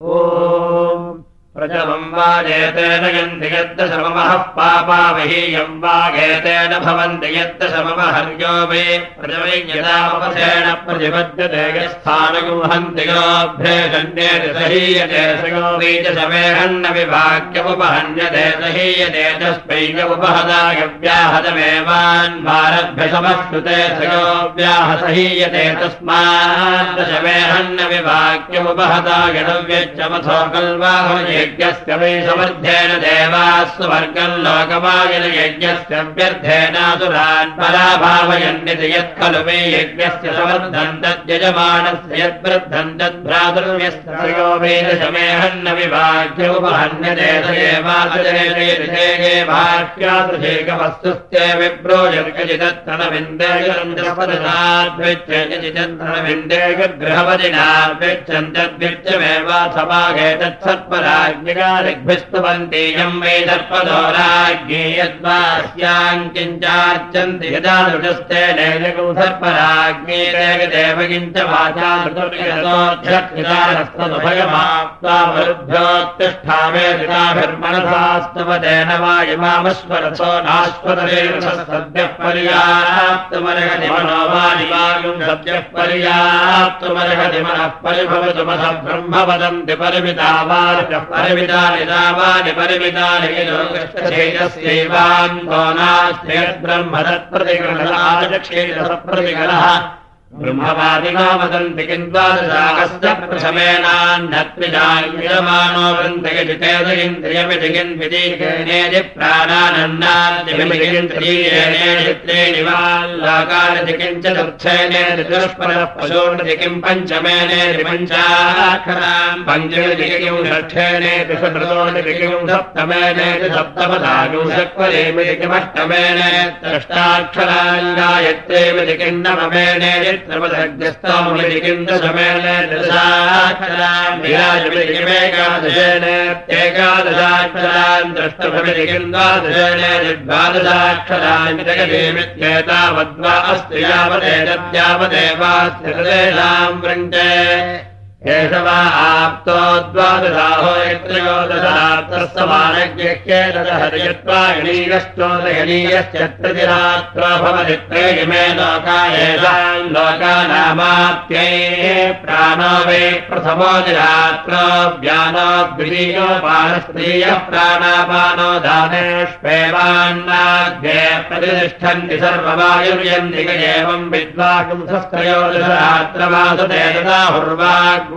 Oh. प्रजमम् वाजेतेन यन्ति यद्दशमः पापावहीयम् वागेतेन भवन्ति यद्दशमहर्यो वे प्रजवैयदापथेन प्रतिपद्यते यस्थानगुहन्ति योऽभ्येषण्येति सहीयते सयो बीजसमेहन्न विभाग्यमुपहन्यते सहीयते तस्मै उपहदायव्याहतमेवान्वारभ्यसमश्नुते सयोव्याह सहीयते तस्माद्दशमेहन्न विभाग्यमुपहदायणव्यच्चमथो कल्वाहये यज्ञस्य वै समर्थेन देवास्वर्गम् लोकमायन यज्ञस्य व्यर्थेनासुरान् पराभावयन्निति यत् खलु वै यज्ञस्य समर्थम् तद्यजमानस्य विभाग्योपहन्यते भाष्यादृशेकवस्तुस्ते विप्रोजर्गजितत्तनविन्देयचितत्तनविन्देयगृहपदिनाभ्यच्छन् तद्वित्यमेवाथमागे तत्सत्पराज्ञ ृस्तवन्तीयम् वै दर्पदो राज्ञे यद्वास्याम् किञ्चार्चन्ति यदा नृजस्ते नैजगौ सर्पराज्ञे देव किञ्च वाचाभ्योत्तिष्ठामे ऋताभिर्मनसास्तव तेन वायुमामस्वरथो नाश्वतरेभ्यः पर्याप्तमर्हति मनो वायुवायुम् सद्यः पर्याप्तमर्हति मनः परिभवतुमथ ब्रह्म वदन्ति परिमिता परिमितानि परिमितानि यद्ब्रह्म तत्प्रतिगणः ब्रह्मवादिना वदन्ति किम् द्वादशाकस्य प्रथमेनान्नत्विजायमानो वृन्दयजितेन्द्रियमिति किम् विदीर्घेनेति प्राणानन्नादित्रेणि वाल्लाकारिति किम् चतुर्थेनेति दुष्परः पशोनिति किम् पञ्चमेनेति पञ्चाक्षराम् पञ्चमिति किम् षष्ठेनेति सकृतोनिति किम् सप्तमेनेति सप्तपदागुंशक्वरेमिति किमष्टमेनेत्यष्टाक्षराम् गायत्रेमिति किम् नवमेनेति ेकादशेन एकादशाक्षरान् द्रष्टभविम् द्वादशेन द्वादशाक्षरान् जगदेमित्येतावद्वा अस्ति यावदेतद्यावदेवास्ति हृदेशाम् वृङ्गे एष वा आप्तो द्वादशाहो भवति त्रयिमे लोका येषाम् लोकानामाप्यै प्राणो वै प्रथमो निरात्रो व्यानो द्वितीयो बाणस्त्रीयः प्राणापानो दानेष्वेवान्नाग्ये प्रतिष्ठन्ति सर्ववायुर्यन्ति एवम् विद्वांसस्त्रयोदशरात्रमासुते तदा हुर्वाग्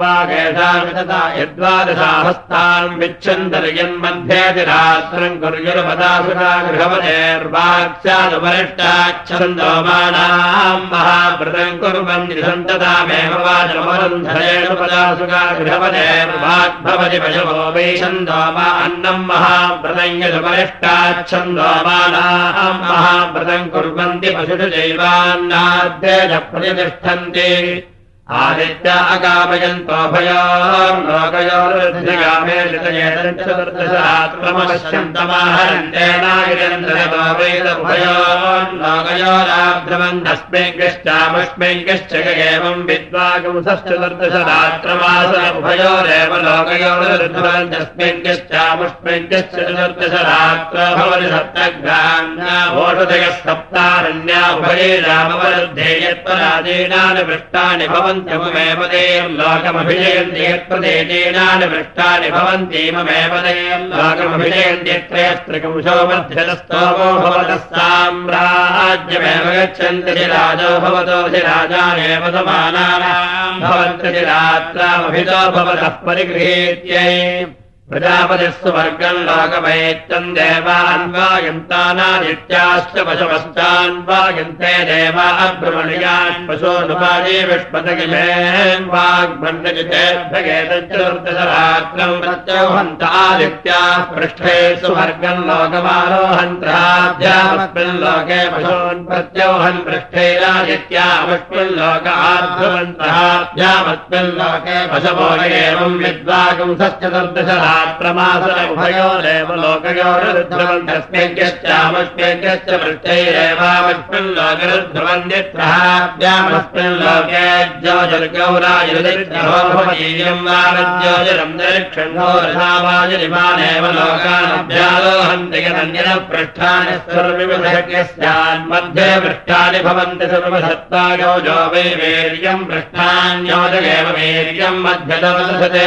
यद्वादशाहस्ताम् विच्छन्दर्यन्मध्येतिरात्रम् कुर्युर्पदासुरा गृहवदेर्वाक्स्यादुपरिष्टाच्छन्दोमानाम् महाव्रतम् कुर्वन्ति सन्ततामेव वाचमवरुन्धरेण पदासुगा गृहवदेर्वाग्भवति पशवो वै छन्दोमा अन्नम् महाव्रतम् यदुपरिष्टाच्छन्दोमानाम् महाव्रतम् कुर्वन्ति पशुषु जैवान्नाद्य प्रतिष्ठन्ति आदित्य तस्मिङ्गश्चामुष्मिङ्गश्च एवम् विद्वागुंसश्चतुर्दशरात्रमास उभयोरेव लोकयोरुद्धवन् तस्मिङ्गश्चामुष्मिङ्गश्च चतुर्दशरात्र भवति सप्तग्राम्याभोषधयः सप्तारण्या उभये रामवरुद्धे यत्परादीनानि पृष्टानि भवन्ति ममेव देयम् लोकमभिजयन्ति यत्प्रदेशेनानि भ्रष्टानि भवन्ति ममेव देयम् लोकमभिजयन्ति साम्राज्यमेव गच्छन्ति राजो भवतो राजानेव समानानाम् भवन्ति परिगृहीत्यै प्रजापतिस्तु वर्गम् लोकमैत्यम् देवान्वायन्तानादित्याश्च पशवश्चान्वायन्ते देवा पशोनुपादे विष्पतगिमेन् वाग्भण्डजितेभ्यगेतचतुर्दशरात्रम् प्रत्यौहन्त आदित्याः पृष्ठे सुवर्गम् लोकमारोहन्त्राद्यामस्मिन् लोके पशून् प्रत्यौहन् पृष्ठेरादित्यामस्मिन् लोक आध्रुवन्तः द्यामस्मिन् लोके पशवो एवम् विद्वागुंसश्चतुर्दशरा उभयोरेव लोकयोरुध्रुवन्तस्मिन् पृष्टैरेवामस्मिन् लोकरुध्रुवन्दित्रहाभ्यामस्मिन् लोके ज्योतिर्गौरायुधित्यम् वामज्योतिरम् दरिक्षण्डोरसावायुरिमानेव लोकानभ्यालोहन्ति यदन्यः पृष्ठानि सर्वविमधज्ञस्यान्मध्ये पृष्ठानि भवन्ति सर्वसत्तायो जो वै वीर्यम् पृष्ठान्योजगेव वीर्यम् मध्यदवदधते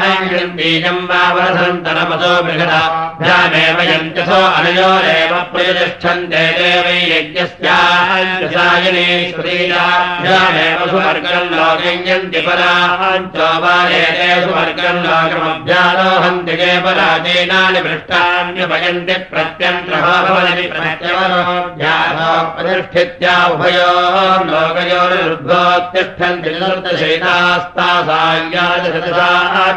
बृहत्सन्तराभ्याम् बीजम् वावसन्तरमसो बृहदाभ्यामेव यन्त्यसो अनयोरेव प्रतिष्ठन्ते देवै यज्ञस्यायने श्रीराभ्यामेव सुवर्गम् लोकयन्ति पराञ्चोपायते सुवर्गम् लोकमभ्यारोहन्ति के पराचीनानि पृष्ठान्युपयन्ति प्रत्यन्त्रहो भवति प्रतिष्ठित्या उभयो लोकयोरुद्भोत्तिष्ठन्ति चतुर्दशैतास्तासाङ्गाक्षरा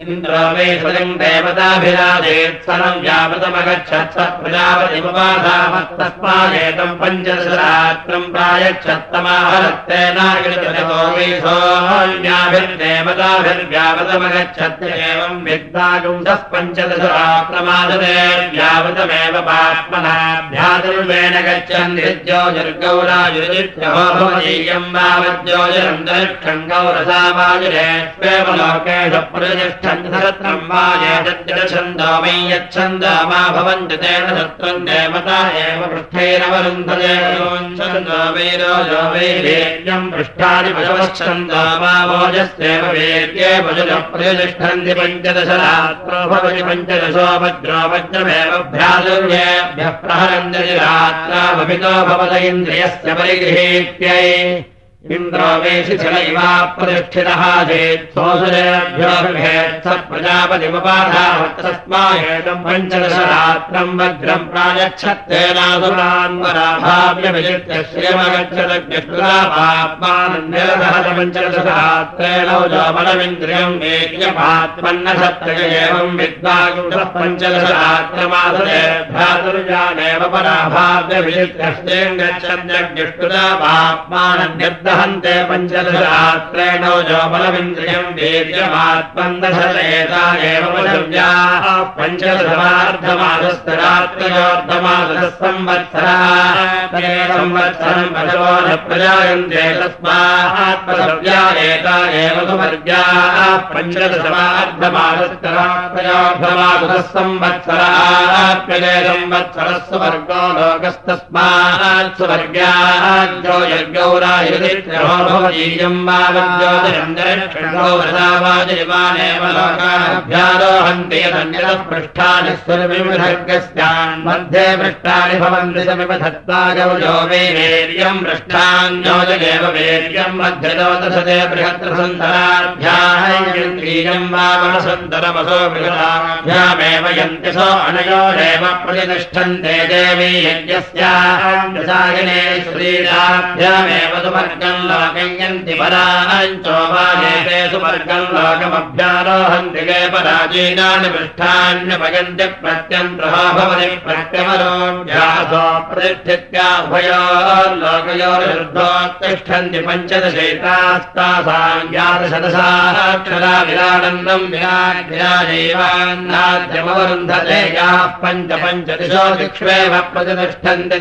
इन्द्रो मे स्वयम् देवताभिराजेत्सनम् यावतमगच्छत् स प्रजापतिमुपाधामस्तस्मादेतम् पञ्चदशरात्रम् प्रायच्छत्तमाहरत्तेनागिरतो वै सोऽन्याभिर्देवताभिर्व्यावतमगच्छत् एवम् विद्वागुंसः व्यावतमेव पात्मनाभ्यादुर्वेण गच्छन् गौरसामायुरे स्वेव लोकेश प्रतिष्ठ छन्दो वै यच्छन्द मा भवन्ति तेन शत्रुम् देवता एव पृष्ठैरवरुन्धदेवो वैरोजो वैर्यम् पृष्ठानि पशवच्छन्द मा भोजस्येव वीर्ये पशुजप्रतिष्ठन्ति पञ्चदशरात्रो भवति पञ्चदशो वज्रो वज्रमेव भ्रातुर्येभ्यः प्रहरन्ति रात्रा भवितो भवत इन्द्रियस्य परिगृहीत्यै इन्द्रोवेशिचल इवा प्रतिष्ठितः प्रजापतिमुपाधावत्तस्माहेतम् पञ्चदशरात्रम् वज्रम् प्रायच्छत्तेनासुरान्वराभाव्यभिजित्य श्रियमगच्छदग्निष्कृतापात्मानन्यरसहत पञ्चदशरात्रेणौजोबलमिन्द्रियम् वेद्यपात्मन्न सत्यय एवम् विद्वागुंसः पञ्चदशरात्रमासरे भ्रातुर्यानेव पराभाव्यभिजित्य श्रियम् गच्छद्यग्निष्कृतापात्मानन्यर्द हन्ते पञ्चदशरात्रेणो जोबलमिन्द्रियम् वीर्यमात्मन्दशेता एव तस्मात्मसव्या एता एव सुवर्ग्याः पञ्चदशमार्धमासस्तरात्रयोर्धमासः संवत्सराप्यजय संवत्सरः सुवर्गो लोकस्तस्मात् सुवर्ग्याः जो पृष्ठानि स्वविमधर्गस्यान् मध्ये पृष्ठानि भवन्ति समिपधत्तागौजो वै वीर्यम् पृष्ठान्योजगेव वीर्यम् मध्यलोदसते बृहत्रसन्तराभ्याहेन्द्रियम् वामनसन्तरमसो बृहदाभ्यामेव यन्त्यसो अनयोरेव प्रतिष्ठन्ते देवी यज्ञस्यायने श्रीराभ्यामेव लोकयन्ति पराञ्चोपादेते सुवर्गम् लोकमभ्यारोहन्ति के पराचीनानि पृष्ठान्यपयन्ति प्रत्यन्त्रः भवति प्रत्यमरोऽभ्यासो प्रतिष्ठित्याभयो लोकयोर्धोत्तिष्ठन्ति पञ्चदशैतास्तासाम् ज्ञातशतसाक्षरा विरानन्दम् विराजैवान्नाद्यमवरुन्धते याः पञ्च पञ्चदिशो दिक्ष्वेव प्रतिष्ठन्ति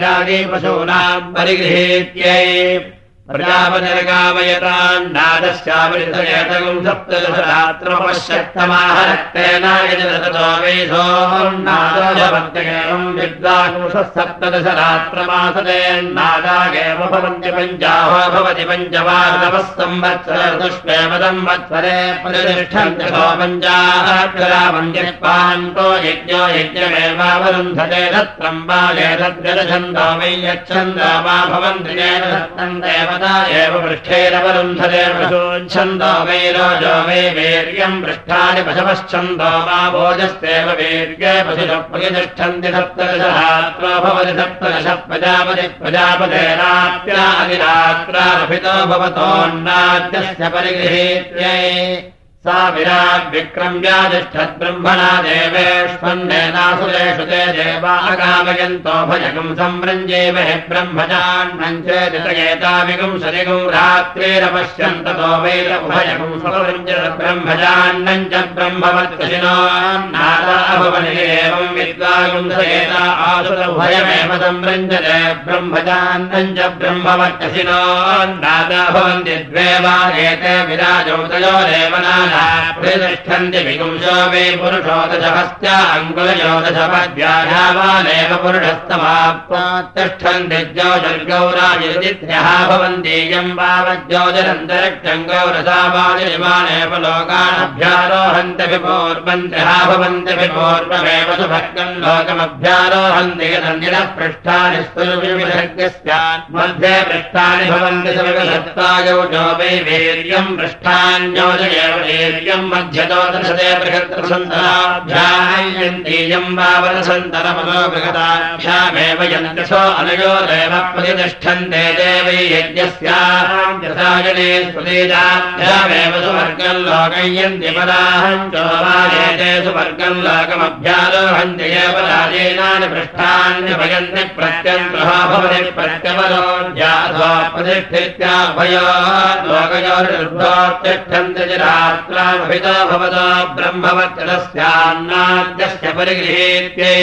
प्रजागे पशूनाम् परिगृहेत्यै प्रजापतिर्गामयतान्नादस्यामृतयतगम् सप्तदशरात्रमपश्यत्तमाहरक्तेनायजतो वेशोन्नादोजवन्त्यगेवम् विद्वांसः सप्तदशरात्रमासतेन्नादागेव भवन्ति पञ्चाहो भवति पञ्चवादवः संवत्सरतुष्वेव संवत्सरे प्रतिष्ठन्त्यसो पञ्चाहरामन्यपान्तो यज्ञो यज्ञमेवावरुन्धते तत्रम् वा एतद्गदछन्दो वै यच्छन्दो वा भवन्ति येन दत्तम् देव एव पशूच्छन्दो वै रोजो वै वीर्यम् पृष्ठानि पशवश्छन्दो वा भोजस्तेव वीर्ये पशुषप्रतिष्ठन्ति सप्तदशरात्रो भवति सप्तदश प्रजापति प्रजापतेरात्यादिरात्राभितो भवतोन्नाद्यस्य परिगृहेत्यै सा विराग्विक्रम्यातिष्ठद्ब्रह्मणा देवेष्वन्नेनासुरेषु ते देवाकामयन्तो भजगम् सम्रञ्जेव हि ब्रह्मजान्मम् चेदितगेताविगुम् सरिगुम् रात्रेरपश्यन्ततो ब्रह्मजान्नम् च ब्रह्मवत्कशिनो नादाभवने एवम् विद्वागुम् सयेता आसुरभयमेव सम्रञ्जते ब्रह्मजान्नम् च नादा भवन्ति द्वे वा एते विराजोदयो देवना प्रतिष्ठन्ति विपुंशो वे पुरुषोदशहस्त्या अङ्कुलयोदशपद्व्यायावानेव पुरुषस्तमाप्तिष्ठन्ति ज्योतिर्गौरायुदित्यः भवन्तीयम् वावज्योतिरन्तरिक्षम् गौरसावायुमानेव लोकानभ्यारोहन्ति विपूर्वन्त्यः भवन्ति विपूर्वमेव सुभक्तम् लोकमभ्यारोहन्ति यदन्यः पृष्ठानि मध्ये पृष्ठानि भवन्ति सुविगसत्तायौ जो वै वीर्यम् पृष्ठान्योजयेव वीर्यम् मध्यतो दशते बृहत्सन्तराभ्यायन्तीयम् वावरसन्तरमनो बृहताभ्यामेव यन्तसो अनयो देव प्रतिष्ठन्ते देवै यज्ञस्यायने स्मृतेजाभ्यामेव सुवर्गम् लोकयन्ति पदाहम् चोवायेते सुवर्गम् लोकमभ्यारोहन्ति एव राजेनानि पृष्ठान्यभयन्ति प्रत्यन्तः भवति प्रत्यवरो ज्ञात्वा प्रतिष्ठित्याभयो लोकयोर्निर्भोत्तिष्ठन्ति रात्रामभितो भवतो ब्रह्मवत्तरस्यान्नाद्यस्य परिगृहेत्यै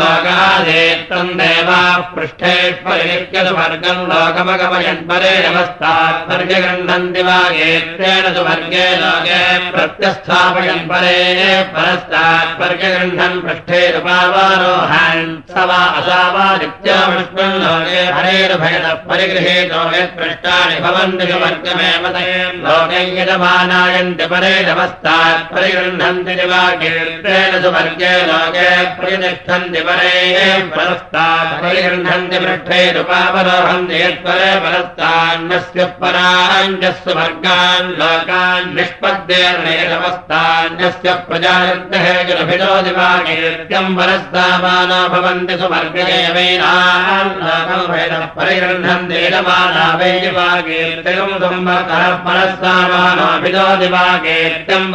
लोकादेत्तम् देवाः पृष्ठेष्वरिनित्यसुवर्गम् लोकमगमयन् परे नमस्तात् वर्गगृह्णन्ति वागेत्रेण सुवर्गे लोके प्रत्यस्थापयन् परे परस्तात् वर्गगृह्णन् पृष्ठेरुपावारोहान् स वा असावादित्योऽस्मिन् लोके हरेरुभयतः परिगृहीतो यत्पृष्टानि भवन्ति सुवर्गमेव लोकै यजमानायन्ति परे नमस्तात् परिगृह्णन्ति वागेत्रेण वर्गे लोके प्रतिष्ठन्ति परे परिगृह्णन्ति पृष्ठैरुपावरोहन्ति यत्परे परस्तान्नस्य पराञ्जस्य वर्गान् लोकान् जलभितो दिवाकीर्त्यम् परस्तामानो भवन्ति सुवर्गेवैनान् परिगृह्णन्ति इदमाना वै दिवाकीर्त्यम्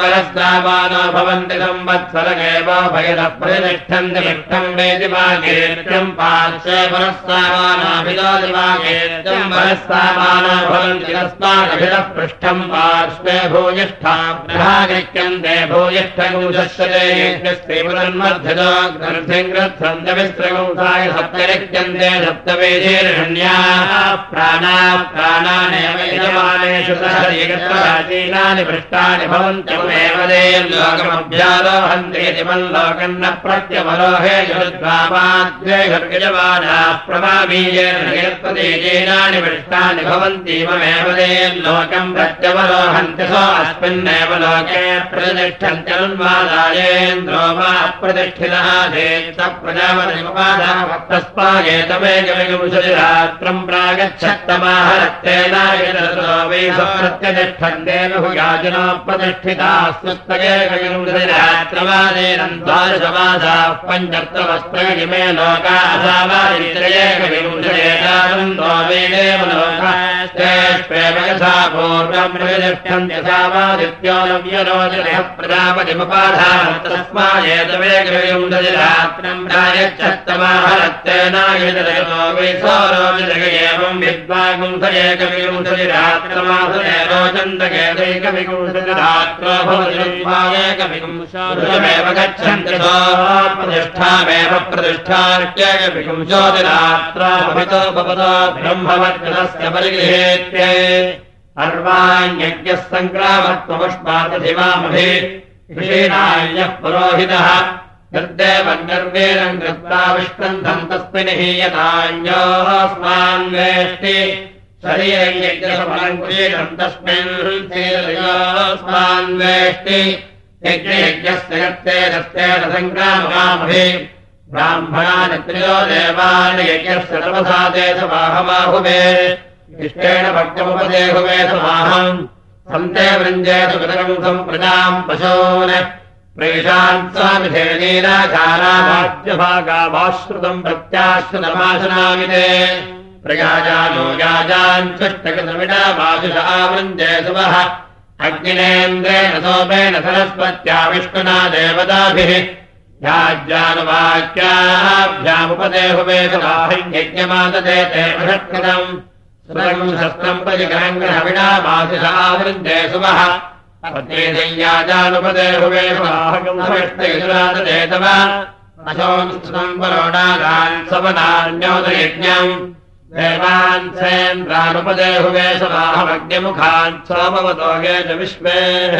परस्तामानो भवन्ति संवत्सरगेव वेति वागेत्यम् पार्श्वे परस्तामानाभिदोति वागेत्यम् परस्तामाना भवन्ति तस्मादभिदः पृष्ठम् पार्श्वे भूयिष्ठा ग्रहागृह्यन्ते भूयिष्ठगुंशस्ये पुनर्मध्यतो ग्रन्थिम् ग्रन्थन्तविस्त्रगुंसाय सप्तरिह्यन्ते सप्तवेशेर्षण्याः प्राणाः प्राणानेव यजमानेषु सहरीनानि पृष्ठानि भवन्त्यमेव लोकमभ्यारोहन्ते मल्लोकन्न प्रत्यवरोहे गुरुद्वापाद्वे गर्गजवानाः प्रभावीयेनानि पृष्ठानि भवन्तीममेव लोकम् प्रत्यवरोहन्ति सो अस्मिन्नेव लोके प्रतिष्ठन्त्यनुन्वादायेन्द्रो वा अप्रतिष्ठितः चेत् प्रजापतिमुपादास्मागेतमेकविंशतिरात्रम् प्रागच्छत्तमाहरत्तेनायतो वै प्रत्यतिष्ठन्ते बहुयाजनो प्रतिष्ठिताः सुस्तगेकविंशतिरात्रमादेन द्वादशमासाः पञ्चत्वस्त्रयिमे लोकासावादित्रयेकविंशतेतानन्दो वेदेव लोकास्तेष्वेव यथा पूर्वम् प्रतिष्ठन्ति सावादित्यो नव्यरोचनः प्रजापतिमुपाधान् तस्मादेतवेकविंशतिरात्रम् प्रायच्छत्तमाहरत्तेनायतयो वै सौरोचनग एवम् विद्वागुंसयेकविंशतिरात्रमासुरे रोचन्तकेदैकविंशतिरात्रो भवतिमेव प्रतिष्ठार्क्यविंशोतिरात्राभितो भवतो ब्रह्मवर्गस्य परिगृहेत्ये अर्वाण्यज्ञः सङ्ग्रामत्वपुष्पादधिवामभि ऋषीणायः पुरोहितः। कृत्वा विष्कन्धम् तस्मिन् हीयतान्योऽस्मान् वेष्टि शरीरयज्ञसमलङ्कुशीलम् तस्मिन् स्मान् वेष्टि यज्ञयज्ञस्य यत्तेजस्तेन सङ्ग्रामकामभि ब्राह्मणानित्रियो देवान् यज्ञस्य तपसा ते समाहमाहुवे इष्टेन भक्तमुपदेहुवे समाहम्। सन्ते वृञ्जेतु सम्प्रजाम् पशून्। प्रेषान् स्वामिधेनीनाचाराभाज्यभागाभाश्रुतम् प्रत्याश्रुतमाशनामिते। प्रयाजानो याजान्विष्टकृतमिडावासुषावृन्दे सुवः अग्निनेन्द्रेण सोमेन सरस्वत्या विष्णुना देवताभिः याज्यानुवाक्याभ्यामुपदेहुवेदवाहिज्ञमाददे ते बृहत्कृतम् सुरम् शस्त्रम् परिकरम् ग्रहविणामासुषावृन्दे सुवः परोणागान् सवनान्योदयज्ञम् देवान्सेन्द्रानुपदेहुवेशवाहमग्निमुखान् सोमवतोगे च विश्वेः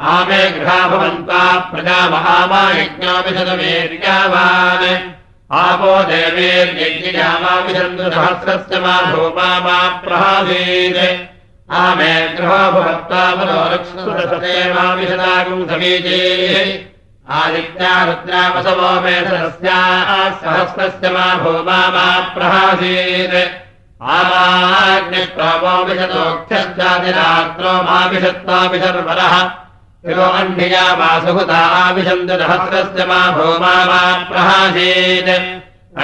आमे गृहा भवन्त्वा प्रजा महामायज्ञाभिषदवीर्यावान् आपो देवीर्यज्ञामाभिषन्तु सहस्रस्य मा भूमा मा प्रहासीत्। आमे गृहो भवत्वा मनोरक्षुरसदेवाभिषदागुम् समीचीः। आदित्या रुद्रावसवो मे सरस्याः सहस्रस्य मा भूमा मा प्रहासीत्। आमाग्निष्टोमोऽभिषतोक्षश्चादिरात्रो माभिषत्वाभिशर्वरः शिरो अह्निया मा सुहृता आविशन्तहस्रस्य मा भूमा मा प्रहासीत्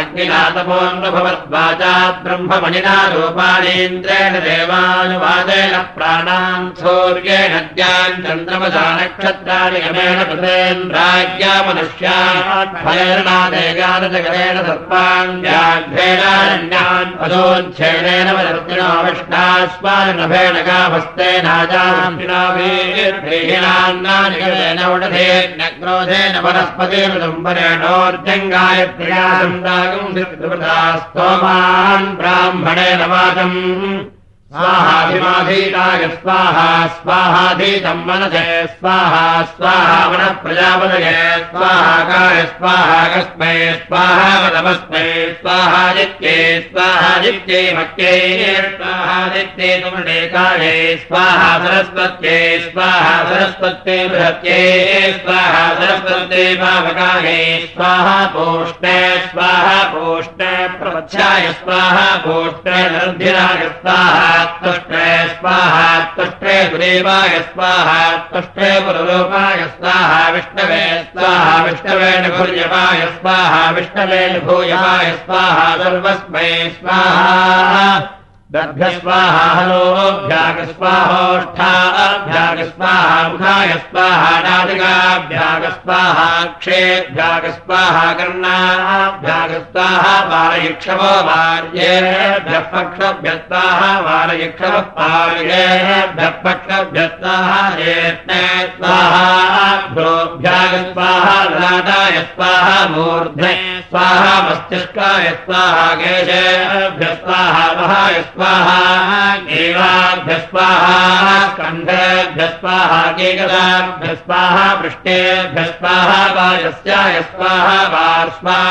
अग्निनातपोऽन्वभवद्वाचात् ब्रह्ममणिना रूपाणीन्द्रेण देवानुवादेन प्राणान् सूर्येण द्यान् चन्द्रमसा नक्षत्राणि यमेण पृथेन्द्राज्ञा मनुष्यान्नादेगानजगरेण सर्पाण्ड्याघ्रेणारण्यान् पदोच्छेदेन वदर्तिनो विष्णास्मानभेण गावस्तेनाजान्नानिगतेन उडधेज्ञक्रोधेन वनस्पतिरुदम्बरेणोर्जङ्गायत्र्या स्तोमान् ब्राह्मणेन वाचम् स्वाहाधिमाधीताय स्वाहा स्वाहाधीतम् मनसे, स्वाहा स्वाहा मनः प्रजापदये स्वाहाकाय स्वाहा कस्मै स्वाहावदमस्मै स्वाहादित्ये स्वाहादित्ये मक्ये स्वाहादित्ये तुमृडेकाये स्वाहा सरस्वत्ये स्वाहा सरस्वत्ये बृहत्ये, स्वाहा सरस्वत्ये पावकाये स्वाहा पोष्णे स्वाहा पोष्णे प्रवध्याय, स्वाहा पोष्णे नर्धिराय स्वाहा तुष्टे स्वाहा तुष्टे तुष्टे पुरलोकाय स्वाहा विष्णवे स्वाहा विष्णवेन भूर्यवाय स्वाहा विष्णवेन भूयवाय स्वाहा सर्वस्मै स्वाहा दर्भ्यस्वाहा हलोऽभ्यागस्वाहोष्ठाभ्यागस्वाहा मुखाय स्वाहा नादिकाभ्यागस्वाहा क्षेभ्यागस्वाहा कर्णाभ्यागस्वाहा वारयिक्षवो वार्येभ्यः पक्षभ्यस्वाहा वारयिक्षवः पक्षभ्यस्वाहा येत्ने स्वाहाभ्योभ्यागस्वाहा ललाटाय स्वाहा मूर्ध्ने स्वाहा मस्तिष्काय स्वाहा केशेभ्य स्वाहा वहाय स्वाहा ग्रीवाभ्य स्वाहा स्वाहा केकदाभ्य स्वाहा पृष्ठेभ्य स्वाहा वायस्याय स्वाहा स्वाहा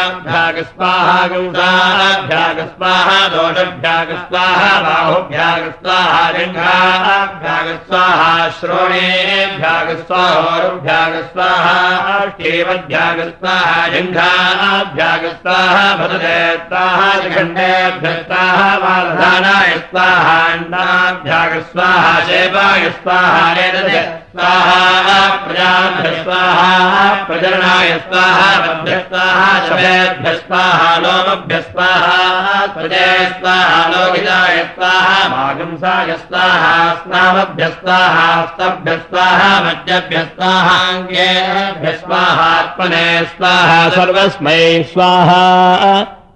स्वाहा दोषभ्याग स्वाहा बाहुभ्याग स्वाहा लिङ्गाभ्याग स्वाहा श्रोणेभ्याग स्वाहोरुभ्याग स्वाहा स्वाहा लिङ्गाभ्याग आगस्ताः अण्डाभ्यागस्वाः शेपायस्ताः प्रजाभ्य स्वाहा, प्रजरणाय स्वाहा स्वाहा शवेभ्य स्वाहा, लोमभ्य स्वाहा प्रजय स्वाहा स्वाहा स्वाहा, स्नावभ्य स्वाहा, स्तभ्य स्वाहा, मज्जभ्य स्वाहाङ्गेभ्य स्वाहात्मने स्वाहा, सर्वस्मै स्वाहा।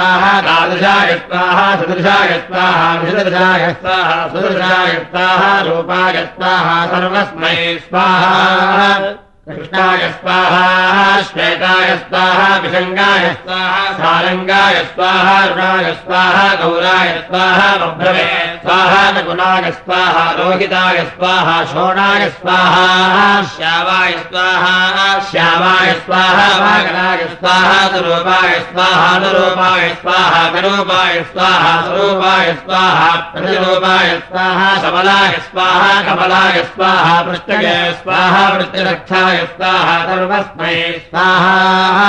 स्वाहा तादृशाय स्वाहा सुदृशाय स्वाहा विदृशाय स्वाहा सुदृशाय स्वाहा रूपाय स्वाहा सर्वस्मै स्वाहा कृष्णाय स्वाहा, श्वेताय स्वाहा विषङ्गाय स्वाहा, सारङ्गाय स्वाहा रुणाय स्वाहा, गौराय स्वाहा बभ्रवे स्वाहा, नकुलाय स्वाहा, रोहिताय स्वाहा, शोणाय स्वाहा, श्यावाय स्वाहा श्यावाय स्वाहा, वागनाय स्वाहा स्वरूपाय स्वाहा अनुरूपाय स्वाहा करूपाय स्वाहा स्वरूपाय स्वाहा, प्रतिरूपाय स्वाहा, सबलाय स्वाहा, कमलाय स्वाहा, पृष्ठगे स्वाहा वृत्तिरक्षाय स्वाहा सर्वस्मै स्वाहा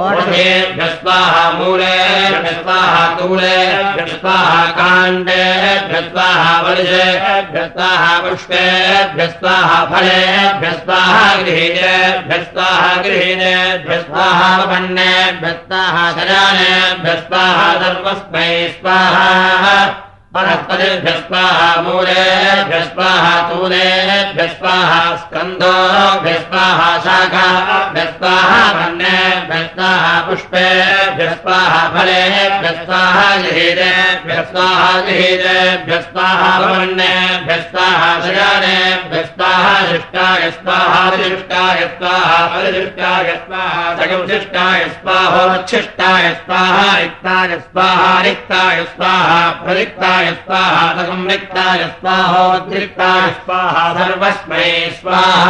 ओषधेभ्य स्वाहा मूलेभ्य स्वाहा तूलेभ्य स्वाहा काण्डेभ्य स्वाहा वलिजेभ्य स्वाहा पुष्पेभ्य स्वाहा फलेभ्य स्वाहा गृहीतेभ्य स्वाहा गृहीतेभ्य स्वाहा वन्नेभ्य स्वाहा शयानेभ्य स्वाहा सर्वस्मै स्वाहा परस्पतिभ्य स्वाहा मूलेभ्य स्वाहा तूलेभ्य स्वाहा स्कन्दोभ्य स्वाहा शाखाभ्य स्वाहा वन्नेभ्य स्वाहा पुष्पेभ्य स्वाहा, फलेभ्य स्वाहा गृहीतेभ्य स्वाहा गृहीतेभ्य स्वाहा वन्नेभ्य स्वाहा शयानेभ्य स्वाहा शिष्टाय स्वाहा रिशिष्टाय स्वाहा परिशिष्टाय स्वाहा सगंशिष्टाय स्वाहोच्छिष्टाय स्वाहा, रिक्ताय स्वाहा रिक्ताय स्वाहा प्ररिक्ताय स्वाहा संरिक्ताय स्वाहोद्रिक्ताय स्वाहा, सर्वस्मै स्वाहा।